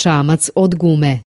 čamac od gume.